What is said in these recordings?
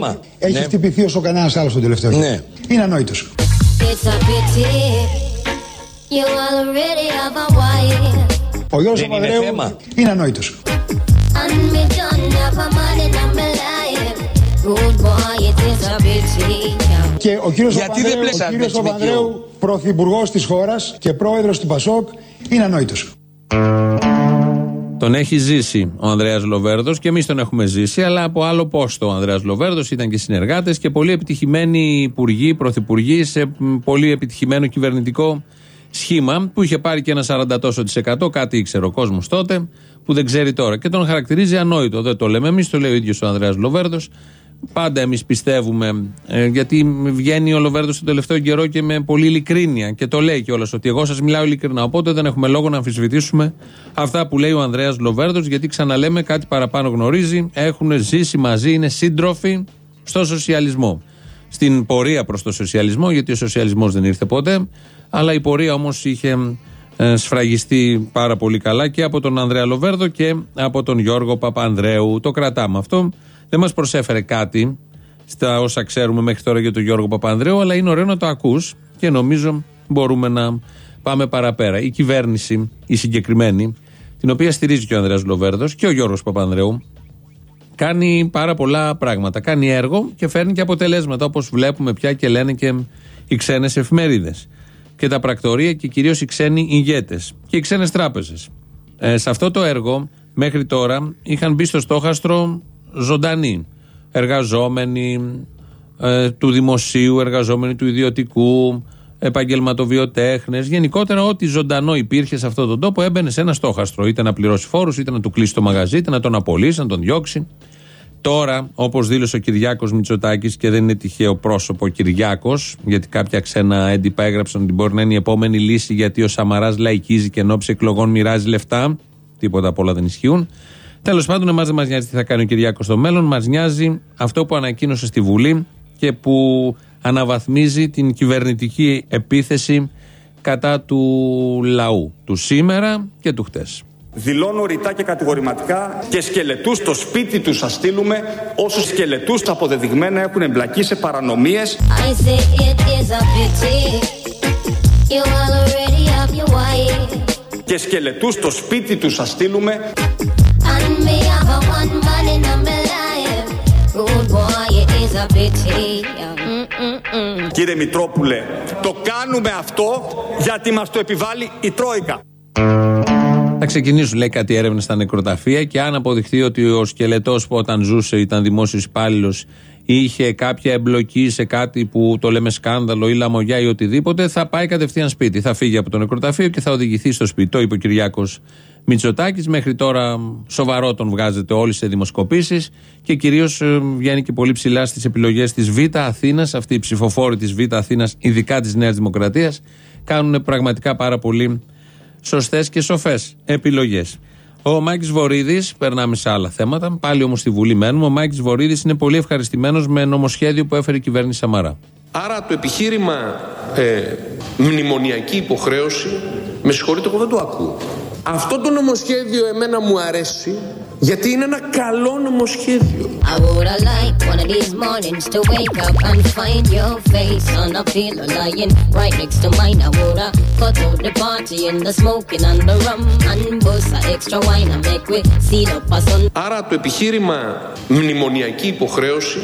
Ο Γιώργος Παπανδρέου έχει ναι. χτυπηθεί όσο κανένας άλλος τον τελευταίο ναι. Είναι ανόητος. Ο Γιώργος Παπανδρέου είναι ανόητος. Και ο κύριος Παπανδρέου, ο πρωθυπουργός της χώρας και πρόεδρος του Πασόκ, είναι ανόητος. Τον έχει ζήσει ο Ανδρέας Λοβέρδος και εμείς τον έχουμε ζήσει, αλλά από άλλο πόστο ο Ανδρέας Λοβέρδος ήταν και συνεργάτες και πολύ επιτυχημένοι υπουργοί, πρωθυπουργοί σε πολύ επιτυχημένο κυβερνητικό σχήμα που είχε πάρει και ένα 40 τόσο της εκατό, κάτι ήξερε ο κόσμος τότε, που δεν ξέρει τώρα. Και τον χαρακτηρίζει ανόητο. Δεν το λέμε εμείς, το λέει ο ίδιος ο Ανδρέας Λοβέρδος Πάντα εμείς πιστεύουμε, ε, γιατί βγαίνει ο Λοβέρδος τον τελευταίο καιρό και με πολύ ειλικρίνεια και το λέει κιόλας ότι εγώ σας μιλάω ειλικρινά. Οπότε δεν έχουμε λόγο να αμφισβητήσουμε αυτά που λέει ο Ανδρέας Λοβέρδος, γιατί ξαναλέμε κάτι παραπάνω γνωρίζει. Έχουν ζήσει μαζί, είναι σύντροφοι στο σοσιαλισμό. Στην πορεία προς το σοσιαλισμό, γιατί ο σοσιαλισμός δεν ήρθε ποτέ, αλλά η πορεία όμως είχε ε, σφραγιστεί πάρα πολύ καλά και από τον Ανδρέα Λοβέρδο και από τον Γιώργο Παπανδρέου. Το κρατάμε αυτό. Δεν μας προσέφερε κάτι στα όσα ξέρουμε μέχρι τώρα για τον Γιώργο Παπανδρέου, αλλά είναι ωραίο να το ακούς και νομίζω μπορούμε να πάμε παραπέρα. Η κυβέρνηση, η συγκεκριμένη, την οποία στηρίζει και ο Ανδρέας Λοβέρδος και ο Γιώργος Παπανδρέου, κάνει πάρα πολλά πράγματα. Κάνει έργο και φέρνει και αποτελέσματα, όπως βλέπουμε πια και λένε και οι ξένες εφημερίδες. Και τα πρακτορία και κυρίως οι ξένοι ηγέτες και οι ξένες τράπεζες. Ε, σε αυτό το έργο, μέχρι τώρα, είχαν μπει στο στόχαστρο ζωντανοί. Εργαζόμενοι ε, του δημοσίου, εργαζόμενοι του ιδιωτικού, επαγγελματοβιοτέχνες. Γενικότερα, ό,τι ζωντανό υπήρχε σε αυτόν τον τόπο έμπαινε σε ένα στόχαστρο. Είτε να πληρώσει φόρους, είτε να του κλείσει το μαγαζί, είτε να τον απολύσει, να τον διώξει. Τώρα, όπως δήλωσε ο Κυριάκος Μητσοτάκης, και δεν είναι τυχαίο πρόσωπο ο Κυριάκος, γιατί κάποια ξένα έντυπα έγραψαν ότι μπορεί να είναι η επόμενη λύση γιατί ο Σαμαράς λαϊκίζει και εν εκλογών μοιράζει λεφτά. Τίποτα απ' όλα δεν ισχύουν. Τέλος πάντων, εμάς δεν μας νοιάζει τι θα κάνει ο Κυριάκος στο μέλλον. Μας νοιάζει αυτό που ανακοίνωσε στη Βουλή και που αναβαθμίζει την κυβερνητική επίθεση κατά του λαού. Του σήμερα και του χτες. Δηλώνω ρητά και κατηγορηματικά και σκελετούς στο σπίτι τους θα στείλουμε όσους σκελετούς αποδεδειγμένα έχουν εμπλακεί σε παρανομίες. Και σκελετούς στο σπίτι τους θα στείλουμε Κύριε Μητρόπουλε, το κάνουμε αυτό γιατί μας το επιβάλλει η Τρόικα. Θα ξεκινήσουν, λέει, κάτι έρευνες στα νεκροταφεία και αν αποδειχθεί ότι ο σκελετός που όταν ζούσε ήταν δημόσιος υπάλληλος είχε κάποια εμπλοκή σε κάτι που το λέμε σκάνδαλο ή λαμογιά ή οτιδήποτε, θα πάει κατευθείαν σπίτι. Θα φύγει από το νεκροταφείο και θα οδηγηθεί στο σπίτι. Το είπε ο Κυριάκος Μητσοτάκης. Μέχρι τώρα σοβαρό τον βγάζετε όλοι σε δημοσκοπήσεις και κυρίως ε, βγαίνει και πολύ ψηλά στις επιλογές της Β' Αθήνας. Αυτοί οι ψηφοφόροι της Β' Αθήνας, ειδικά της Νέας Δημοκρατίας, κάνουν πραγματικά πάρα πολύ σωστές και σοφές επιλογές. Ο Μάκη Βορύδης, περνάμε σε άλλα θέματα, πάλι όμως στη Βουλή μένουμε. Ο Μάκη Βορύδης είναι πολύ ευχαριστημένος με νομοσχέδιο που έφερε η κυβέρνηση Σαμαρά. Άρα το επιχείρημα ε, μνημονιακή υποχρέωση, με συγχωρείτε, εγώ δεν το ακούω. Αυτό το νομοσχέδιο εμένα μου αρέσει γιατί είναι ένα καλό νομοσχέδιο. Άρα το επιχείρημα μνημονιακή υποχρέωση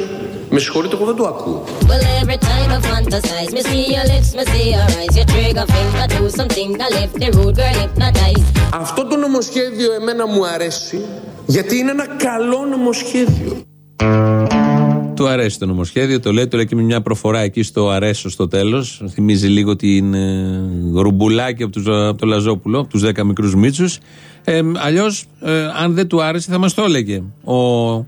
με συγχωρείτε, εγώ δεν το ακούω. Αυτό το νομοσχέδιο εμένα μου αρέσει γιατί είναι ένα καλό νομοσχέδιο. Του αρέσει το νομοσχέδιο, το λέει, το λέει και με μια προφορά εκεί στο αρέσω στο τέλος. Θυμίζει λίγο την ε, ρουμπουλάκι από, τους, από το Λαζόπουλο, από τους 10 μικρούς Μίτσους. Ε, Αλλιώς, ε, αν δεν του άρεσε, θα μας το έλεγε. Ο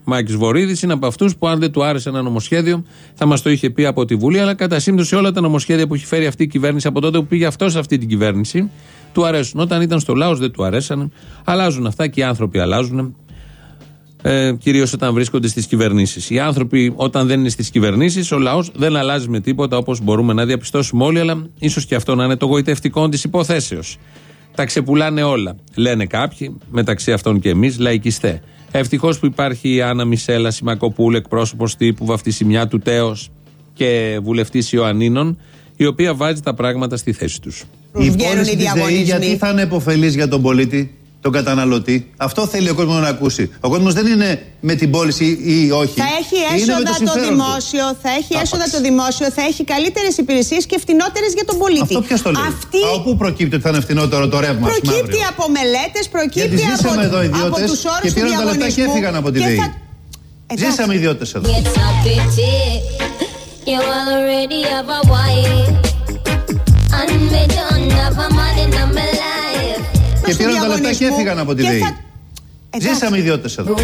Μάκης Βορύδης είναι από αυτούς που, αν δεν του άρεσε ένα νομοσχέδιο, θα μας το είχε πει από τη Βουλή. Αλλά κατά σύμπτωση, όλα τα νομοσχέδια που έχει φέρει αυτή η κυβέρνηση από τότε που πήγε αυτός σε αυτή την κυβέρνηση, του αρέσουν. Όταν ήταν στο λαός, δεν του αρέσαν. Αλλάζουν αυτά και οι άνθρωποι αλλάζουν ε, κυρίως όταν βρίσκονται στις κυβερνήσεις. Οι άνθρωποι, όταν δεν είναι στις κυβερνήσεις, ο λαός δεν αλλάζει με τίποτα όπως μπορούμε να διαπιστώσουμε όλοι, αλλά ίσως και αυτό να είναι το γοητευτικό της υποθέσεως. Τα ξεπουλάνε όλα. Λένε κάποιοι, μεταξύ αυτών και εμείς, λαϊκιστέ. Ευτυχώς που υπάρχει η Άννα Μισέλα Σιμακοπούλου, εκπρόσωπος τύπου βαφτισιμιά του Τέος και βουλευτής Ιωαννίνων, η οποία βάζει τα πράγματα στη θέση τους. Η πώληση της ΔΕΗ γιατί θα είναι υποφελή για τον πολίτη; Τον καταναλωτή. Αυτό θέλει ο κόσμος να ακούσει. Ο κόσμος δεν είναι με την πώληση ή όχι. Θα έχει έσοδα το, το δημόσιο, θα έχει έσοδα το δημόσιο, θα έχει καλύτερες υπηρεσίες και φτηνότερες για τον πολίτη. Αυτό ποιος το λέει; Αυτή... Από πού προκύπτει ότι θα είναι φτηνότερο το ρεύμα, Προκύπτει από μελέτες, προκύπτει από, εδώ από τους όρους και πήραν τα λεφτά και έφυγαν από τη ΔΕΗ. Θα... Ζήσαμε ιδιώτες εδώ. You και πήραν τα λεφτά και έφυγαν από τη ΔΕΗ. Ζήσαμε ιδιώτες εδώ.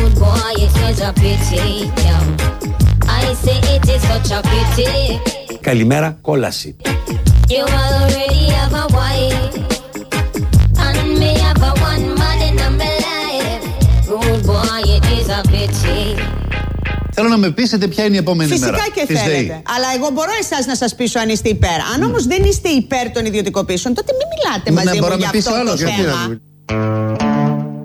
Καλημέρα, κόλαση. Θέλω να με πείσετε ποια είναι η επόμενη Φυσικά μέρα. Φυσικά και θέλετε. Αλλά εγώ μπορώ εσάς να σας πείσω αν είστε υπέρ. Αν όμως δεν είστε υπέρ των ιδιωτικοποιήσεων, τότε μην μιλάτε ναι, μαζί μου για αυτό το θέμα.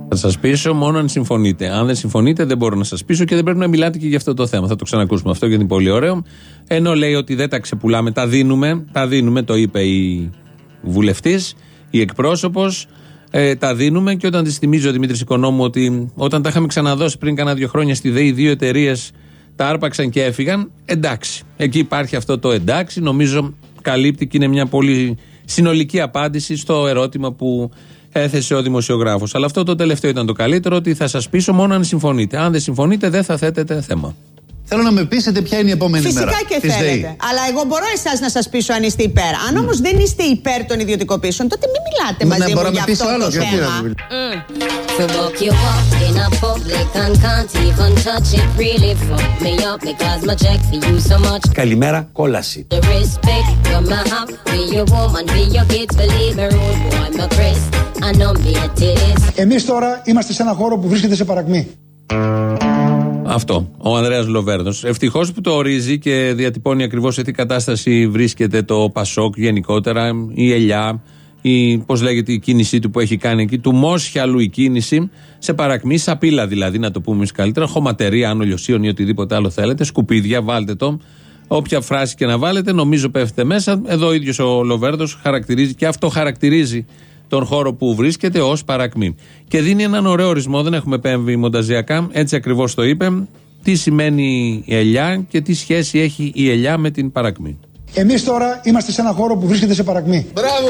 Θα σας πείσω μόνο αν συμφωνείτε. Αν δεν συμφωνείτε, δεν μπορώ να σας πείσω και δεν πρέπει να μιλάτε και για αυτό το θέμα. Θα το ξανακούσουμε αυτό γιατί είναι πολύ ωραίο. Ενώ λέει ότι δεν τα ξεπουλάμε, τα δίνουμε. Τα δίνουμε, το είπε η βουλευτής, η εκπρόσωπος. Ε, τα δίνουμε και όταν τη θυμίζει ο Δημήτρης Οικονόμου ότι όταν τα είχαμε ξαναδώσει πριν κάνα δύο χρόνια στη ΔΕΗ, δύο εταιρείες τα άρπαξαν και έφυγαν. Εντάξει. Εκεί υπάρχει αυτό το εντάξει. Νομίζω καλύπτει και είναι μια πολύ συνολική απάντηση στο ερώτημα που έθεσε ο δημοσιογράφος. Αλλά αυτό το τελευταίο ήταν το καλύτερο, ότι θα σας πείσω μόνο αν συμφωνείτε. Αν δεν συμφωνείτε, δεν θα θέτετε θέμα. Θέλω να με πείσετε ποια είναι η επόμενη Φυσικά μέρα. Φυσικά και θέλετε. Αλλά εγώ μπορώ εσάς να σας πείσω αν είστε υπέρ. Αν mm. όμως δεν είστε υπέρ των ιδιωτικοποιήσεων, τότε μην μιλάτε ναι, μαζί μου για αυτό το άλλος, θέμα. Καλημέρα, κόλαση. Εμείς τώρα είμαστε σε ένα χώρο που βρίσκεται σε παρακμή. Αυτό. Ο Ανδρέας Λοβέρδος. Ευτυχώς που το ορίζει και διατυπώνει ακριβώς σε τι κατάσταση βρίσκεται το Πασόκ γενικότερα, η Ελιά, η, πώς λέγεται η κίνησή του που έχει κάνει εκεί, του Μόσχιαλου η κίνηση, σε παρακμή, σαπίλα δηλαδή, να το πούμε εμείς καλύτερα, χωματερία, άνω λιωσίων ή οτιδήποτε άλλο θέλετε, σκουπίδια, βάλτε το. Όποια φράση και να βάλετε, νομίζω πέφτει μέσα. Εδώ ο ίδιος ο Λοβέρδος χαρακτηρίζει και αυτό χαρακτηρίζει τον χώρο που βρίσκεται ως παρακμή. Και δίνει έναν ωραίο ορισμό, δεν έχουμε επέμβει μονταζιακά, έτσι ακριβώς το είπε, τι σημαίνει η ελιά και τι σχέση έχει η ελιά με την παρακμή. Εμείς τώρα είμαστε σε ένα χώρο που βρίσκεται σε παρακμή. Μπράβο!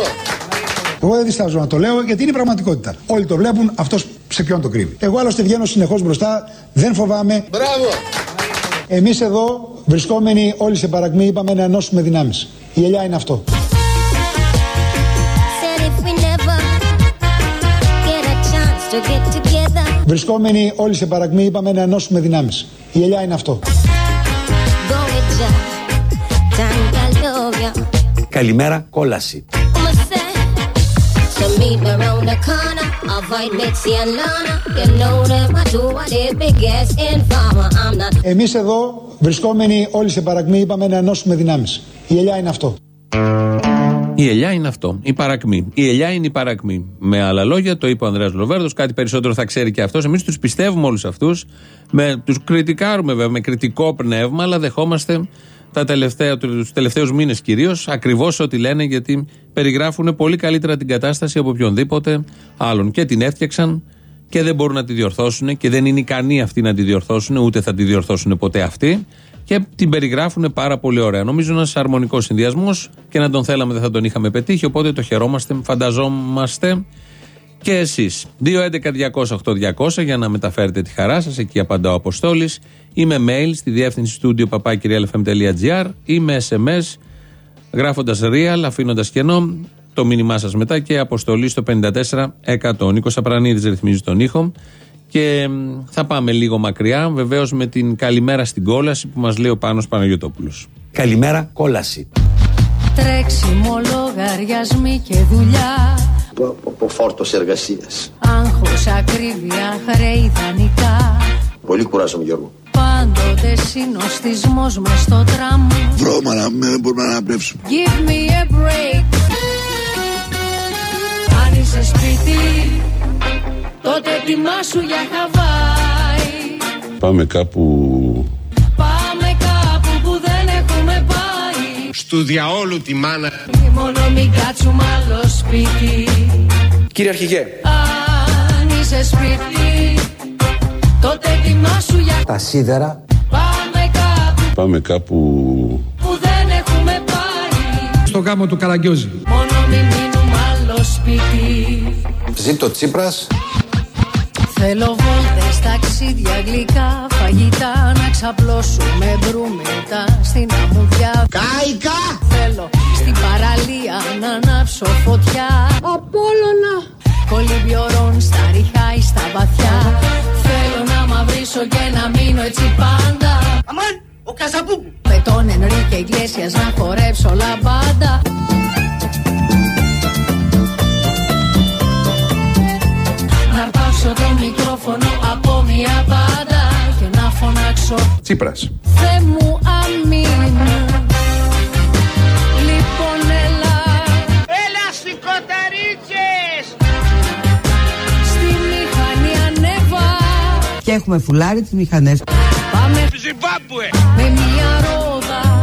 Εγώ δεν διστάζω να το λέω γιατί είναι η πραγματικότητα. Όλοι το βλέπουν, αυτός σε ποιον το κρύβει. Εγώ άλλωστε βγαίνω συνεχώς μπροστά, δεν φοβάμαι. Μπράβο! Εμείς εδώ, βρισκόμενοι όλοι σε παρακμή, είπαμε να ενώσουμε δυνάμεις. Η ελιά είναι αυτό. Βρισκόμενοι όλοι σε παρακμή είπαμε να ενώσουμε δυνάμεις. Η ελιά είναι αυτό. Καλημέρα, κόλαση. Εμείς εδώ, βρισκόμενοι όλοι σε παρακμή, είπαμε να ενώσουμε δυνάμεις. Η ελιά είναι αυτό. Η ελιά είναι αυτό. Η παρακμή. Η ελιά είναι η παρακμή. Με άλλα λόγια, το είπε ο Ανδρέας Λοβέρδος, κάτι περισσότερο θα ξέρει και αυτός. Εμείς τους πιστεύουμε όλους αυτούς. Τους κριτικάρουμε βέβαια με κριτικό πνεύμα, αλλά δεχόμαστε τα τελευταία, τους τελευταίους μήνες κυρίως ακριβώς ό,τι λένε γιατί περιγράφουν πολύ καλύτερα την κατάσταση από οποιονδήποτε άλλον και την έφτιαξαν και δεν μπορούν να τη διορθώσουν και δεν είναι ικανοί αυτοί να τη διορθώσουν ούτε θα τη διορθώσουν ποτέ αυτοί και την περιγράφουν πάρα πολύ ωραία. Νομίζω ένας αρμονικός συνδυασμός και να τον θέλαμε δεν θα τον είχαμε πετύχει. Οπότε το χαιρόμαστε, φανταζόμαστε και εσείς. 2.11.208.200 για να μεταφέρετε τη χαρά σας. Εκεί απαντά ο Αποστόλης. Είμαι mail στη διεύθυνση στούντιο papakirialfm.gr ή με SMS γράφοντας real, αφήνοντας κενό το μήνυμά σας μετά και αποστολή στο 54 Νίκο Απρανίδη ρυθμίζει τον ήχο. Και θα πάμε λίγο μακριά, βεβαίως με την καλημέρα στην κόλαση που μας λέει ο Πάνος Παναγιώτοπουλος. Καλημέρα, κόλαση. Τρέξιμο, λογαριασμοί και δουλειά. Από φόρτος εργασίας. Άγχος, ακρίβεια, χρέη, δανεικά. Πολύ κουράζομαι, Γιώργο. Πάντοτε συνοστισμός με στο τραμ. Βρώμα να μην μπορούμε να αναπνεύσουμε. Give me a break. Αν είσαι σπίτι, τότε σου για Χαβάη. Πάμε κάπου. Πάμε κάπου που δεν έχουμε πάει. Στου διαόλου τη μάνα. Μόνο μην κάτσουμε άλλο σπίτι. Κύριε Αρχηγέ, Αν είσαι σπίτι Τότε ετοιμάσου για Τα σίδερα. Πάμε κάπου Πάμε κάπου. που δεν έχουμε πάει. Στο γάμο του Καραγκιόζη. Μόνο μην μείνουμε άλλο σπίτι. Ζήτω Τσίπρας Θέλω βόλτες, ταξίδια, γλυκά, φαγητά Να ξαπλώσουμε μπρούμετα στην αμμουδιά Κάικα! Θέλω στην παραλία να ανάψω φωτιά. Απόλλωνα! Κολυμπιορών στα ριχά ή στα βαθιά. Θέλω να μαυρίσω και να μείνω έτσι πάντα. Αμάν, ο Καζαμπούκου Με τον Ενρίκε Ιγκλέσιας να χορέψω λαμπάντα ανέβα. Και έχουμε φουλάρει τις μηχανές. Πάμε. Ζιμπάμπουε! Με μια ρόδα.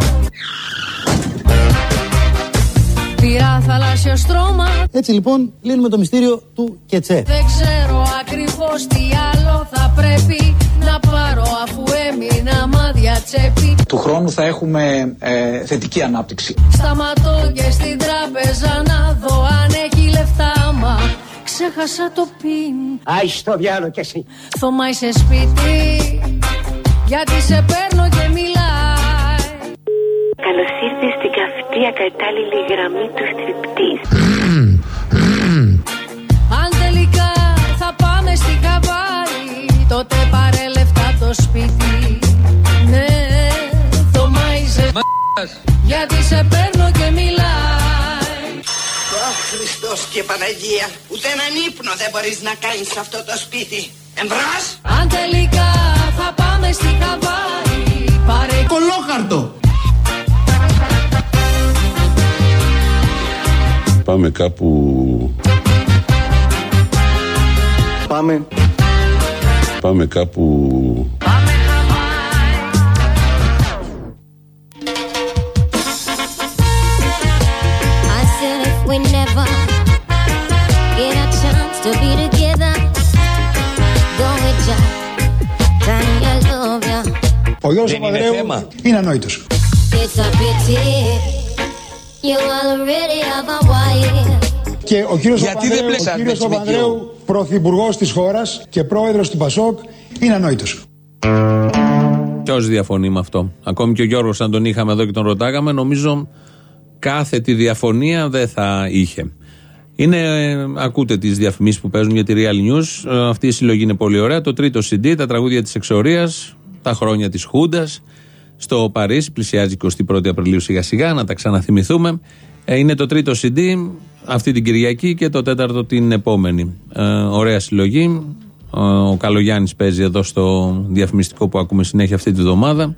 Πήρα θαλάσσιο στρώμα. Έτσι λοιπόν λύνουμε το μυστήριο του Κετσέ. Δεν ξέρω ακριβώς τι άλλο θα πρέπει τσέπη Του χρόνου θα έχουμε ε, θετική ανάπτυξη. Σταματώ και στην τράπεζα να δω αν έχει λεφτά μα Ξέχασα το πιν Άι στο διάλο κι εσύ Θωμά είσαι σπίτι γιατί σε παίρνω και μιλάει Καλώς ήρθες στην καυτή ακατάλληλη γραμμή του στριπτής. Γιατί σε παίρνω και μιλάει. Χριστός και Παναγία, ούτε έναν ύπνο δεν μπορείς να κάνεις σε αυτό το σπίτι. Εμπρός! Αν τελικά θα πάμε στη Χαβάη Πάρε Κολόχαρτο. Πάμε κάπου. Πάμε. Πάμε κάπου we never get a chance to be together, go with ya. Tanya love ya. Ο Γιώργος Δεν είναι Παπανδρέου θέμα. είναι ανόητος. It's a pity you already have a wife. Και ο κύριος Γιατί δεν Παπανδρέου, ο πλέξατε κύριος με Παπανδρέου πρωθυπουργός της χώρας και πρόεδρος του Πασόκ, είναι ανόητος. Ποιος διαφωνεί με αυτό; Ακόμη και ο Γιώργος, αν τον είχαμε εδώ και τον ρωτάγαμε, νομίζω κάθε τη διαφωνία δεν θα είχε. Είναι, ε, ακούτε τις διαφημίσεις που παίζουν για τη Real News. Ε, αυτή η συλλογή είναι πολύ ωραία. Το τρίτο CD, τα τραγούδια της εξορίας, τα χρόνια της Χούντας. Στο Παρίσι, πλησιάζει 21η Απριλίου σιγά σιγά, να τα ξαναθυμηθούμε. Ε, είναι το τρίτο CD αυτή την Κυριακή και το τέταρτο την επόμενη. Ε, ωραία συλλογή. Ε, Ο Καλογιάννης παίζει εδώ στο διαφημιστικό που ακούμε συνέχεια αυτή τη βδομάδα.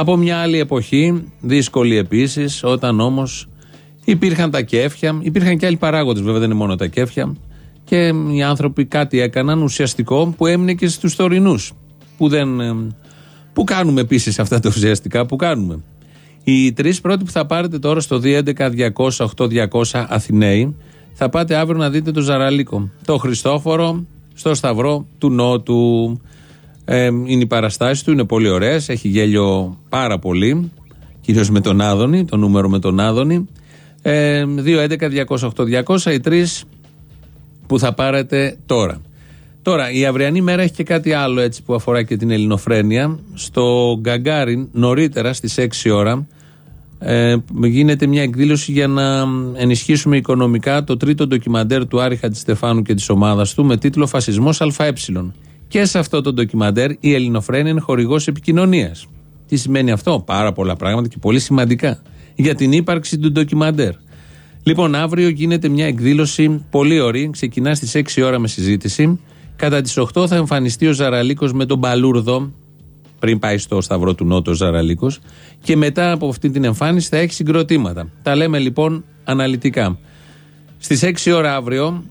Από μια άλλη εποχή, δύσκολη επίσης, όταν όμως υπήρχαν τα κέφια, υπήρχαν και άλλοι παράγοντες, βέβαια δεν είναι μόνο τα κέφια, και οι άνθρωποι κάτι έκαναν ουσιαστικό που έμεινε και στους τωρινούς. Που, δεν, ε, που κάνουμε επίσης αυτά τα ουσιαστικά που κάνουμε. Οι τρεις πρώτοι που θα πάρετε τώρα στο 211-200-8200 Αθηναίοι, θα πάτε αύριο να δείτε το Ζαραλίκο. Το Χριστόφορο στο Σταυρό του Νότου. Ε, είναι οι παραστάσεις του, είναι πολύ ωραίες. Έχει γέλιο πάρα πολύ. Κυρίως με τον Άδωνη, το νούμερο με τον Άδωνη. Ε, 211-200-8200, οι τρεις που θα πάρετε τώρα. Τώρα, η αυριανή μέρα έχει και κάτι άλλο έτσι που αφορά και την ελληνοφρένεια. Στο Γκαγκάριν, νωρίτερα στις 6 ώρα, ε, γίνεται μια εκδήλωση για να ενισχύσουμε οικονομικά το τρίτο ντοκιμαντέρ του Άρη Χατζηστεφάνου και της ομάδας του με τίτλο Φασισμός ΑΕ. Και σε αυτό το ντοκιμαντέρ η Ελληνοφρένεια είναι χορηγός επικοινωνίας. Τι σημαίνει αυτό, Πάρα πολλά πράγματα και πολύ σημαντικά για την ύπαρξη του ντοκιμαντέρ. Λοιπόν, αύριο γίνεται μια εκδήλωση πολύ ωραία. Ξεκινά στις 6 ώρα με συζήτηση. Κατά τις 8 θα εμφανιστεί ο Ζαραλίκος με τον Παλούρδο, πριν πάει στο Σταυρό του Νότου ο Ζαραλίκος. Και μετά από αυτή την εμφάνιση θα έχει συγκροτήματα. Τα λέμε λοιπόν αναλυτικά. Στις 6 ώρα αύριο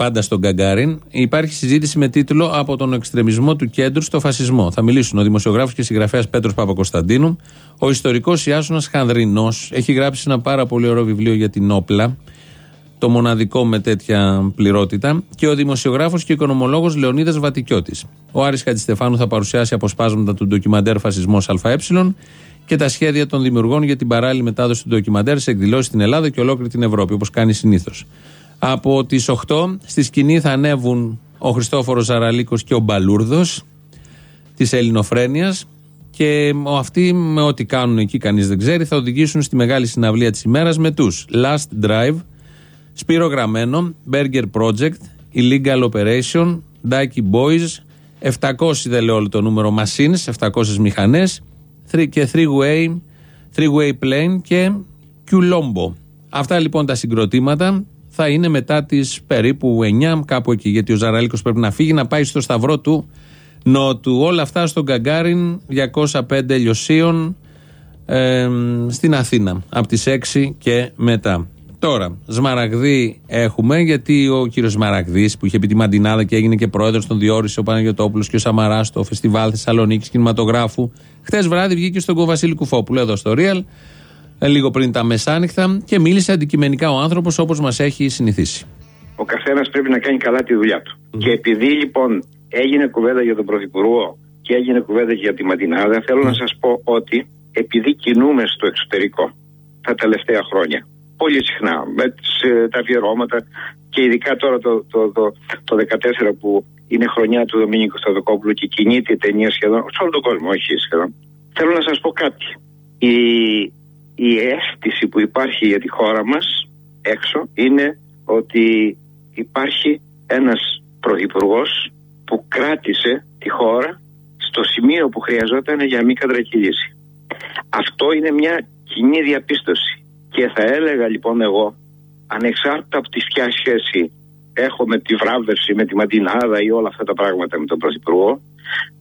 πάντα στον Γκαγκάριν, υπάρχει συζήτηση με τίτλο Από τον εξτρεμισμό του κέντρου στο φασισμό. Θα μιλήσουν ο δημοσιογράφος και συγγραφέας Πέτρος Παπακοσταντίνου, ο ιστορικός Ιάσονας Χανδρινός, έχει γράψει ένα πάρα πολύ ωραίο βιβλίο για την όπλα, το μοναδικό με τέτοια πληρότητα, και ο δημοσιογράφος και οικονομολόγος Λεωνίδας Βατικιώτης. Ο Άρης Χατζηστεφάνου θα παρουσιάσει αποσπάσματα του ντοκιμαντέρ Φασισμός ΑΕ και τα σχέδια των δημιουργών για την παράλληλη μετάδοση του ντοκιμαντέρ σε εκδηλώσεις στην Ελλάδα και ολόκληρη την Ευρώπη, όπως κάνει συνήθως. Από τις 8 στη σκηνή θα ανέβουν ο Χριστόφορος Ζαραλίκο και ο Μπαλούρδος της Ελληνοφρένειας. Και αυτοί με ό,τι κάνουν εκεί, κανείς δεν ξέρει, θα οδηγήσουν στη μεγάλη συναυλία της ημέρας με τους Last Drive, Σπύρο Γραμμένο, Burger Project, Illegal Operation, Dikey Boys, 700 δεν λέω όλο το νούμερο machines, 700 μηχανές και 3-way, 3-way plane και Culombo. Αυτά λοιπόν τα συγκροτήματα θα είναι μετά τις περίπου 9 κάπου εκεί γιατί ο Ζαραλίκος πρέπει να φύγει να πάει στο σταυρό του Νότου. Όλα αυτά στον Γκαγκάριν 205 λιωσίων ε, στην Αθήνα από τις 6 και μετά. Τώρα, Σμαραγδί έχουμε, γιατί ο κύριος Σμαραγδί που είχε πει τη Μαντινάδα και έγινε και πρόεδρος, τον διόρισε ο Παναγιοτόπουλος και ο Σαμαράς στο φεστιβάλ Θεσσαλονίκης Κινηματογράφου. Χθες βράδυ βγήκε στον Κοβασίλη Κουφόπουλο εδώ στο Real, ε, λίγο πριν τα μεσάνυχτα, και μίλησε αντικειμενικά ο άνθρωπος όπως μας έχει συνηθίσει. Ο καθένας πρέπει να κάνει καλά τη δουλειά του. Και επειδή λοιπόν έγινε κουβέντα για τον Πρωθυπουργό και έγινε κουβέντα για τη Μαντινάδα, θέλω να σας πω ότι επειδή κινούμε στο εξωτερικό τα τελευταία χρόνια πολύ συχνά με τις, ε, τα αφιερώματα και ειδικά τώρα το, το, το, το 14 που είναι χρονιά του Δομήνικου Σταδοκόπουλου και κινείται η ταινία σχεδόν σε όλο τον κόσμο, όχι σχεδόν. Θέλω να σας πω κάτι. Η, η αίσθηση που υπάρχει για τη χώρα μας έξω είναι ότι υπάρχει ένας πρωθυπουργός που κράτησε τη χώρα στο σημείο που χρειαζόταν για μη κατρακυλήσει. Αυτό είναι μια κοινή διαπίστωση. Και θα έλεγα λοιπόν εγώ, ανεξάρτητα από τη ποια σχέση έχω με τη βράβευση, με τη μαντινάδα ή όλα αυτά τα πράγματα με τον Πρωθυπουργό,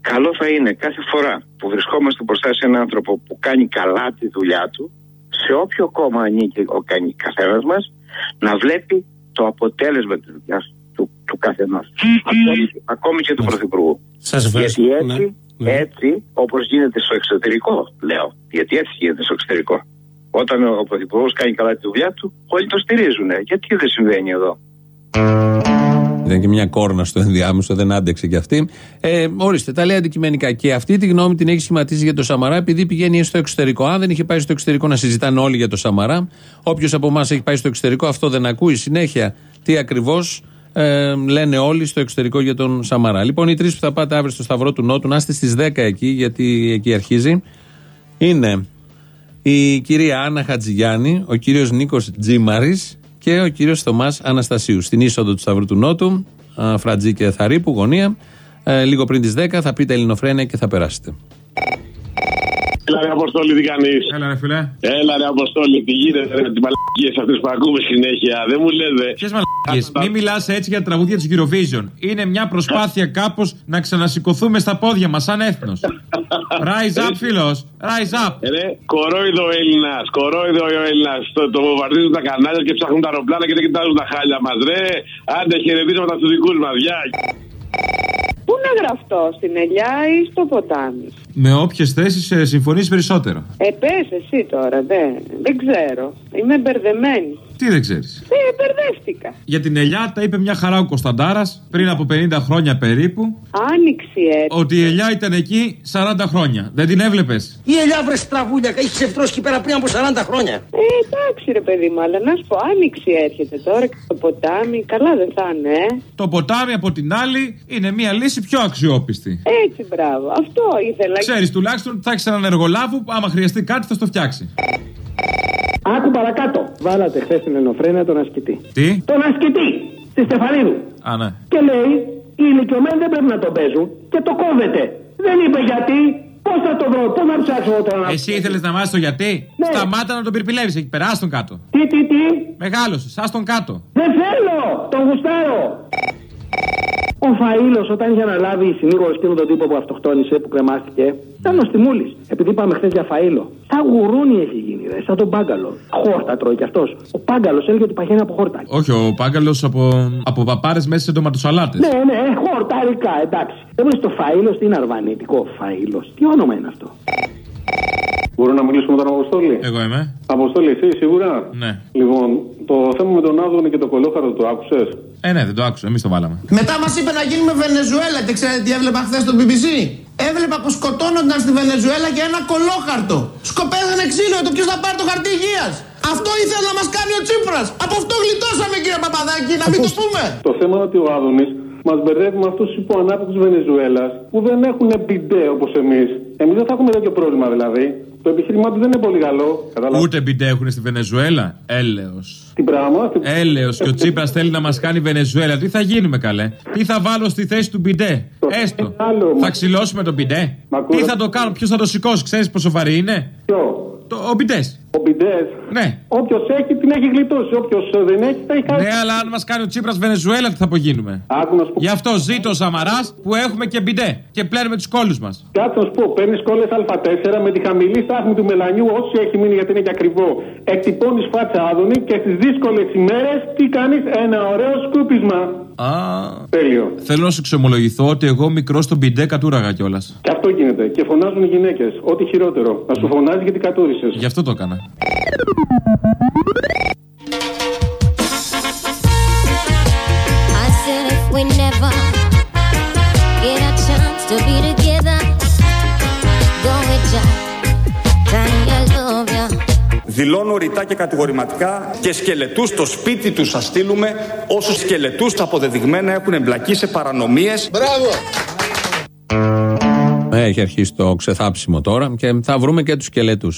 καλό θα είναι κάθε φορά που βρισκόμαστε μπροστά σε έναν άνθρωπο που κάνει καλά τη δουλειά του, σε όποιο κόμμα ανήκει ο κάνει καθένας μας, να βλέπει το αποτέλεσμα της δουλειάς του, του καθενός. ακόμη, ακόμη και του Πρωθυπουργού. Σας Γιατί έτσι, ναι, ναι. έτσι όπως γίνεται στο εξωτερικό, λέω. Γιατί έτσι γίνεται στο εξωτερικό. Όταν ο Πρωθυπουργός κάνει καλά τη δουλειά του, όλοι το στηρίζουν. Γιατί δεν συμβαίνει εδώ; Ήταν και μια κόρνα στο ενδιάμεσο, δεν άντεξε κι αυτή. Ε, ορίστε, τα λέει αντικειμενικά. Και αυτή τη γνώμη την έχει σχηματίσει για το Σαμαρά, επειδή πηγαίνει στο εξωτερικό. Αν δεν είχε πάει στο εξωτερικό να συζητάνε όλοι για το Σαμαρά, όποιος από εμάς έχει πάει στο εξωτερικό, αυτό δεν ακούει συνέχεια τι ακριβώς ε, λένε όλοι στο εξωτερικό για τον Σαμαρά. Λοιπόν, οι τρεις που θα πάτε αύριο στο Σταυρό του Νότου, να είστε στις 10 εκεί, γιατί εκεί αρχίζει, είναι η κυρία Άννα Χατζηγιάννη, ο κύριος Νίκος Τζίμαρης και ο κύριος Θωμάς Αναστασίου. Στην είσοδο του Σταυρού του Νότου, Φρατζή και Θαρύπου, γωνία. Ε, λίγο πριν τις 10 θα πείτε Ελληνοφρένια και θα περάσετε. Έλα ρε Αποστόλη, τι κάνεις; Έλα ρε φιλέ. Έλα ρε Αποστόλη, τι γίνεται ρε με τις μαλακίες αυτές που ακούμε συνέχεια. Δεν μου λέτε. Ποιες μαλακίε. Μην μιλάς έτσι για τα τραγούδια της Eurovision. Είναι μια προσπάθεια κάπως να ξανασηκωθούμε στα πόδια μας σαν έθνος. Rise up, φίλος. Rise up. Ρε, κορόιδο Έλληνας. Κορόιδο ο Έλληνας. Το, το βομβαρδίζουν τα κανάλια και ψάχνουν τα αεροπλάνα και δεν κοιτάζουν τα χάλια μας. Ρε, άντε χαιρετίσματα στους δικούς μας. Γεια. Πού να γραφτώ, στην ελιά ή στο ποτάμι. Με όποιες θέσεις συμφωνείς περισσότερο; Ε, πες εσύ τώρα, δεν, δεν ξέρω. Είμαι μπερδεμένη. Τι δεν ξέρεις. Ε, μπερδεύτηκα. Για την ελιά τα είπε μια χαρά ο Κωνσταντάρας πριν από 50 χρόνια περίπου. Άνοιξη έτσι. Ότι η ελιά ήταν εκεί 40 χρόνια. Δεν την έβλεπες; Η ελιά βρες τραγούλια, έχει ξεφτρώσει εκεί πέρα πριν από 40 χρόνια. Ε, εντάξει ρε παιδί μου, αλλά να σου πω, άνοιξη έρχεται τώρα και το ποτάμι. Καλά δεν θα είναι, ε. Το ποτάμι από την άλλη είναι μια λύση πιο αξιόπιστη. Έτσι, μπράβο. Αυτό ήθελα. Ξέρεις τουλάχιστον θα έχεις έναν εργολάβο που άμα χρειαστεί κάτι θα στο φτιάξει. Άκου παρακάτω. Βάλατε χθες στην Ενοφρένα τον ασκητή. Τι; Τον ασκητή στη Στεφανίδου. Α, ναι. Και λέει, οι ηλικιωμένοι δεν πρέπει να τον παίζουν και το κόβεται. Δεν είπε γιατί. Πώς θα το βρω, πώς θα ψάξω εγώ τώρα. Εσύ ήθελες να μάθεις το γιατί; Ναι. Σταμάτα να τον πυρπιλεύει εκεί πέρα, άστον κάτω. Τι, τι, τι; Μεγάλωσε, άστον κάτω. Δεν θέλω, τον γουστάρω. Ο Φαΐλος όταν είχε αναλάβει συνήγορο εκείνο τον τύπο που αυτοκτόνησε, που κρεμάστηκε, ήταν ο Στιμούλης. Επειδή είπαμε χθες για Φαΐλο. Τα γουρούνι έχει γίνει, ρε, σαν τον Πάγκαλο. Χόρτα τρώει κι αυτός. Ο Πάγκαλος έλεγε ότι παχαίνει από χόρτα. Όχι, ο πάγκαλος από, από παπάρες μέσα σε ντοματοσαλάτες. Ναι, ναι, χορταρικά, εντάξει. Δεν το φαΐλο, τι είναι αρβανίτικο φαΐλος. Τι όνομα είναι αυτό; Μπορώ να μιλήσω με τον Αποστόλη; Εγώ είμαι. Αποστόλη, εσύ σίγουρα; Ναι. Λοιπόν, το θέμα με τον Άδωνη και το κολόχαρτο το άκουσες; Ε, ναι, δεν το άκουσα. Εμείς το βάλαμε. Μετά μας είπε να γίνουμε Βενεζουέλα και ξέρετε τι έβλεπα χθες στο BBC. Έβλεπα πως σκοτώνονταν στη Βενεζουέλα για ένα κολόχαρτο. Σκοπέζανε ξύλο το ποιος θα πάρει το χαρτί υγείας; Αυτό ήθελε να μας κάνει ο Τσίπρας. Από αυτό γλιτώσαμε κύριε Παπαδάκη, να μην το πούμε. Το θέμα είναι ότι ο Άδωνης μας μπερδεύει με αυτού του υποανάπτυξου Βενεζουέλας που δεν έχουν μπιντέ όπως εμείς. Εμείς δεν θα έχουμε τέτοιο πρόβλημα δηλαδή. Το επιχείρημά τους δεν είναι πολύ καλό. Καταλάβει. Ούτε μπιντέ έχουν στη Βενεζουέλα. Έλεος. Τι πράγμα. Έλεος και ο Τσίπρας θέλει να μας κάνει Βενεζουέλα. Τι θα γίνουμε καλέ; Τι θα βάλω στη θέση του μπιντέ. Έστω. Θα ξυλώσουμε τον μπιντέ. Τι θα το κάνω, ποιος θα το σηκώσει, ξέρεις πόσο βαρύ είναι; Ποιο; Το, ο μπιντές. Ο μπιντές. Ναι. Όποιος έχει την έχει γλιτώσει. Όποιος δεν έχει θα έχει κάνει. Ναι, αλλά αν μας κάνει ο Τσίπρας Βενεζουέλα, τι θα απογίνουμε; Άκου να σου πω. Γι' αυτό ζήτω ο Σαμαράς που έχουμε και μπιντέ και πλένουμε τους κόλου μας. Κάτσε να σου πω, παίρνεις κόλλες Α4 με τη χαμηλή στάθμη του μελανιού, όσο έχει μείνει γιατί είναι και ακριβό. Εκτυπώνεις φάτσα άδωνη και στις δύσκολες ημέρες τι κάνεις, ένα ωραίο σκούπισμα. Α, Τέλειο. θέλω να σου ξεμολογηθώ ότι εγώ μικρός στον μπιντέ κατούραγα κιόλας. Και αυτό γίνεται. Και φωνάζουν οι γυναίκες. Ό,τι χειρότερο. Να σου φωνάζει γιατί κατούρισες. Γι' αυτό το έκανα. I said if we never get a chance to be together, go with ya, Tanya love ya. Δηλώνω ρητά και κατηγορηματικά και σκελετούς στο σπίτι τους θα στείλουμε όσους σκελετούς αποδεδειγμένα έχουν εμπλακεί σε παρανομίες. Μπράβο. Έχει αρχίσει το ξεθάψιμο τώρα και θα βρούμε και τους σκελέτου.